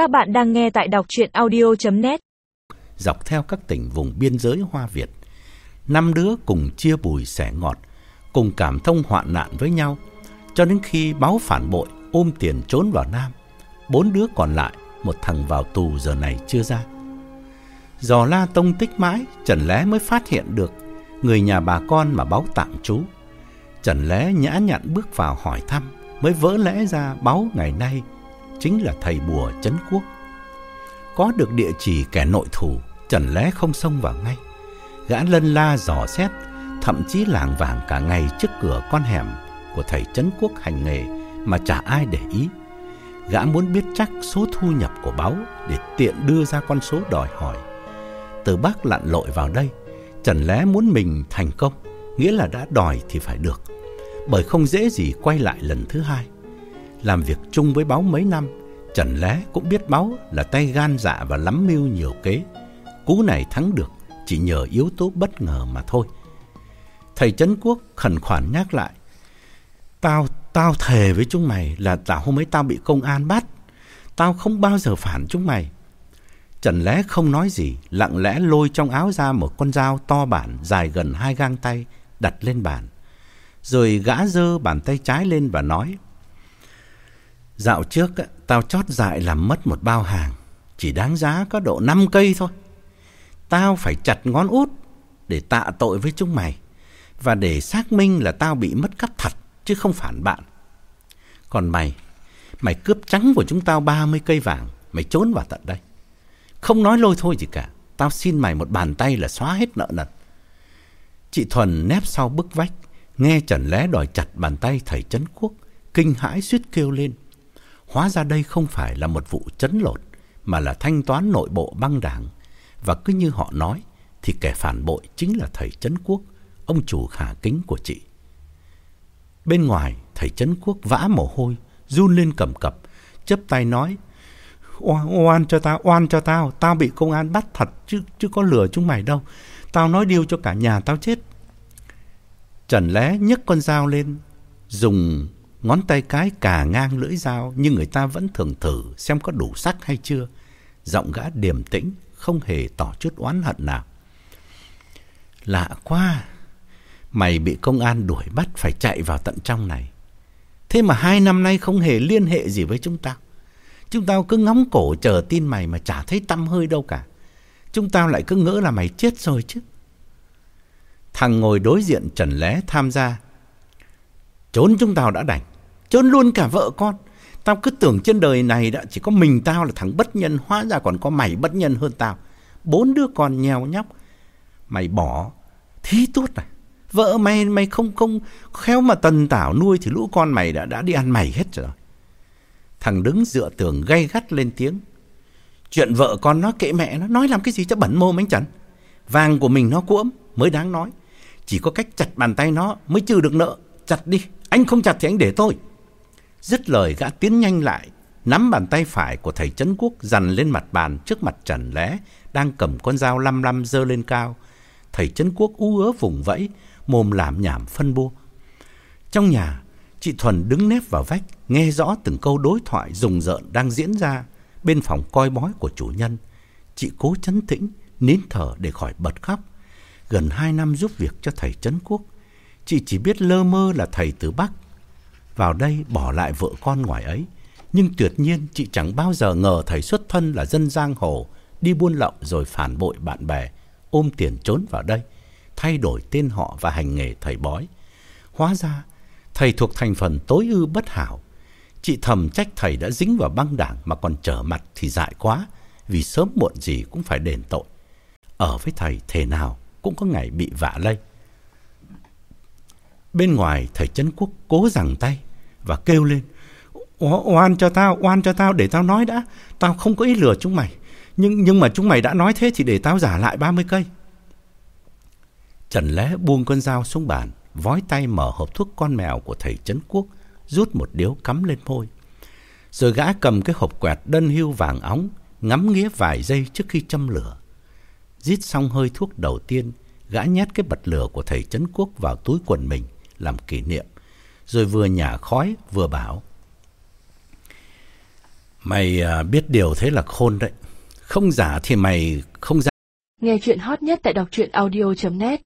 Các bạn đang nghe tại đọc chuyện audio.net Dọc theo các tỉnh vùng biên giới Hoa Việt, năm đứa cùng chia bùi sẻ ngọt, cùng cảm thông hoạn nạn với nhau, cho đến khi báo phản bội ôm tiền trốn vào Nam. Bốn đứa còn lại, một thằng vào tù giờ này chưa ra. Dò la tông tích mãi, Trần Lé mới phát hiện được người nhà bà con mà báo tạm trú. Trần Lé nhã nhặn bước vào hỏi thăm, mới vỡ lẽ ra báo ngày nay chính là thầy bùa Trấn Quốc. Có được địa chỉ kẻ nội thủ, Trần Lé không xông vào ngay. Gã lân la dò xét, thậm chí làng vàng cả ngày trước cửa con hẻm của thầy Trấn Quốc hành nghề mà chả ai để ý. Gã muốn biết chắc số thu nhập của báo để tiện đưa ra con số đòi hỏi. Từ bác lặn lội vào đây, Trần Lé muốn mình thành công, nghĩa là đã đòi thì phải được. Bởi không dễ gì quay lại lần thứ hai. Làm việc chung với báo mấy năm, Trần Lé cũng biết báo là tay gan dạ và lắm mưu nhiều kế. Cú này thắng được chỉ nhờ yếu tố bất ngờ mà thôi. Thầy Trấn Quốc khẩn khoản nhắc lại. Tao, tao thề với chúng mày là tao hôm ấy tao bị công an bắt. Tao không bao giờ phản chúng mày. Trần Lé không nói gì, lặng lẽ lôi trong áo ra một con dao to bản dài gần hai gang tay, đặt lên bàn. Rồi gã dơ bàn tay trái lên và nói. Dạo trước, tao chót dại làm mất một bao hàng, chỉ đáng giá có độ 5 cây thôi. Tao phải chặt ngón út để tạ tội với chúng mày, và để xác minh là tao bị mất cắp thật, chứ không phản bạn. Còn mày, mày cướp trắng của chúng tao 30 cây vàng, mày trốn vào tận đây. Không nói lôi thôi gì cả, tao xin mày một bàn tay là xóa hết nợ nần. Chị Thuần nép sau bức vách, nghe Trần Lé đòi chặt bàn tay thầy Trấn Quốc, kinh hãi suýt kêu lên. Hóa ra đây không phải là một vụ chấn lột, mà là thanh toán nội bộ băng đảng. Và cứ như họ nói, thì kẻ phản bội chính là thầy Trấn Quốc, ông chủ khả kính của chị. Bên ngoài, thầy Trấn Quốc vã mồ hôi, run lên cầm cập, chấp tay nói, oan, oan cho tao, oan cho tao, tao bị công an bắt thật chứ, chứ có lừa chúng mày đâu. Tao nói điều cho cả nhà tao chết. Trần Lé nhấc con dao lên, dùng ngón tay cái cà ngang lưỡi dao nhưng người ta vẫn thường thử xem có đủ sắc hay chưa. Giọng gã điềm tĩnh, không hề tỏ chút oán hận nào. Lạ quá, mày bị công an đuổi bắt phải chạy vào tận trong này. Thế mà hai năm nay không hề liên hệ gì với chúng tao. Chúng tao cứ ngóng cổ chờ tin mày mà chả thấy tâm hơi đâu cả. Chúng tao lại cứ ngỡ là mày chết rồi chứ. Thằng ngồi đối diện Trần Lé tham gia. Trốn chúng tao đã đành. Trốn luôn cả vợ con. Tao cứ tưởng trên đời này đã chỉ có mình tao là thằng bất nhân. Hóa ra còn có mày bất nhân hơn tao. Bốn đứa con nhèo nhóc. Mày bỏ. Thí tốt này. Vợ mày mày không không khéo mà tần tảo nuôi thì lũ con mày đã đã đi ăn mày hết rồi. Thằng đứng dựa tường gay gắt lên tiếng. Chuyện vợ con nó kệ mẹ nó, nói làm cái gì cho bẩn mồm anh chẳng. Vàng của mình nó cuỗm, mới đáng nói. Chỉ có cách chặt bàn tay nó mới trừ được nợ. Chặt đi, anh không chặt thì anh để tôi. Dứt lời gã tiến nhanh lại, nắm bàn tay phải của thầy Trấn Quốc dằn lên mặt bàn trước mặt Trần Lé, đang cầm con dao lăm lăm dơ lên cao. Thầy Trấn Quốc ú ớ vùng vẫy, mồm làm nhảm phân bua. Trong nhà, chị Thuần đứng nép vào vách, nghe rõ từng câu đối thoại rùng rợn đang diễn ra bên phòng coi bói của chủ nhân. Chị cố chấn tĩnh, nín thở để khỏi bật khóc. Gần hai năm giúp việc cho thầy Trấn Quốc, chị chỉ biết lơ mơ là thầy từ Bắc. Vào đây bỏ lại vợ con ngoài ấy. Nhưng tuyệt nhiên chị chẳng bao giờ ngờ thầy xuất thân là dân giang hồ, đi buôn lậu rồi phản bội bạn bè, ôm tiền trốn vào đây, thay đổi tên họ và hành nghề thầy bói. Hóa ra, thầy thuộc thành phần tối ư bất hảo. Chị thầm trách thầy đã dính vào băng đảng mà còn trở mặt thì dại quá, vì sớm muộn gì cũng phải đền tội. Ở với thầy thế nào cũng có ngày bị vạ lây. Bên ngoài thầy Trấn Quốc cố giằng tay và kêu lên. Oan cho tao, oan cho tao để tao nói đã. Tao không có ý lừa chúng mày. Nhưng nhưng mà chúng mày đã nói thế thì để tao giả lại 30 cây. Trần Lé buông con dao xuống bàn, vói tay mở hộp thuốc con mèo của thầy Trấn Quốc, rút một điếu cắm lên môi. Rồi gã cầm cái hộp quẹt đơn hưu vàng óng, ngắm nghía vài giây trước khi châm lửa. Rít xong hơi thuốc đầu tiên, gã nhét cái bật lửa của thầy Trấn Quốc vào túi quần mình làm kỷ niệm, rồi vừa nhả khói, vừa bảo. Mày à, biết điều thế là khôn đấy. Không giả thì mày không giả. Nghe chuyện hot nhất tại đọc truyện audio.net